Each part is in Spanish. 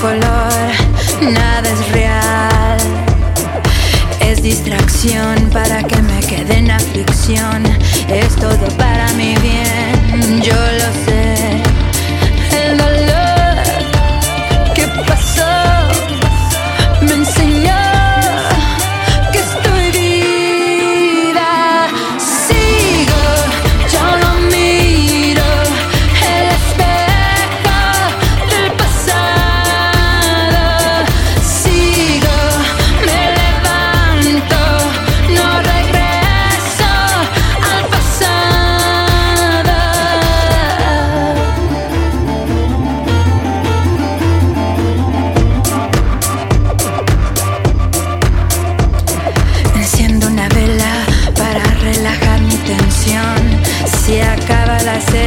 color, nada es real. Es distracción para que me quede en aflicción. Es todo para mi bien, yo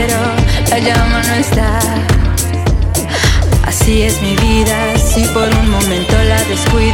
acero, la llama no está. Así es mi vida, si por un momento la descuido,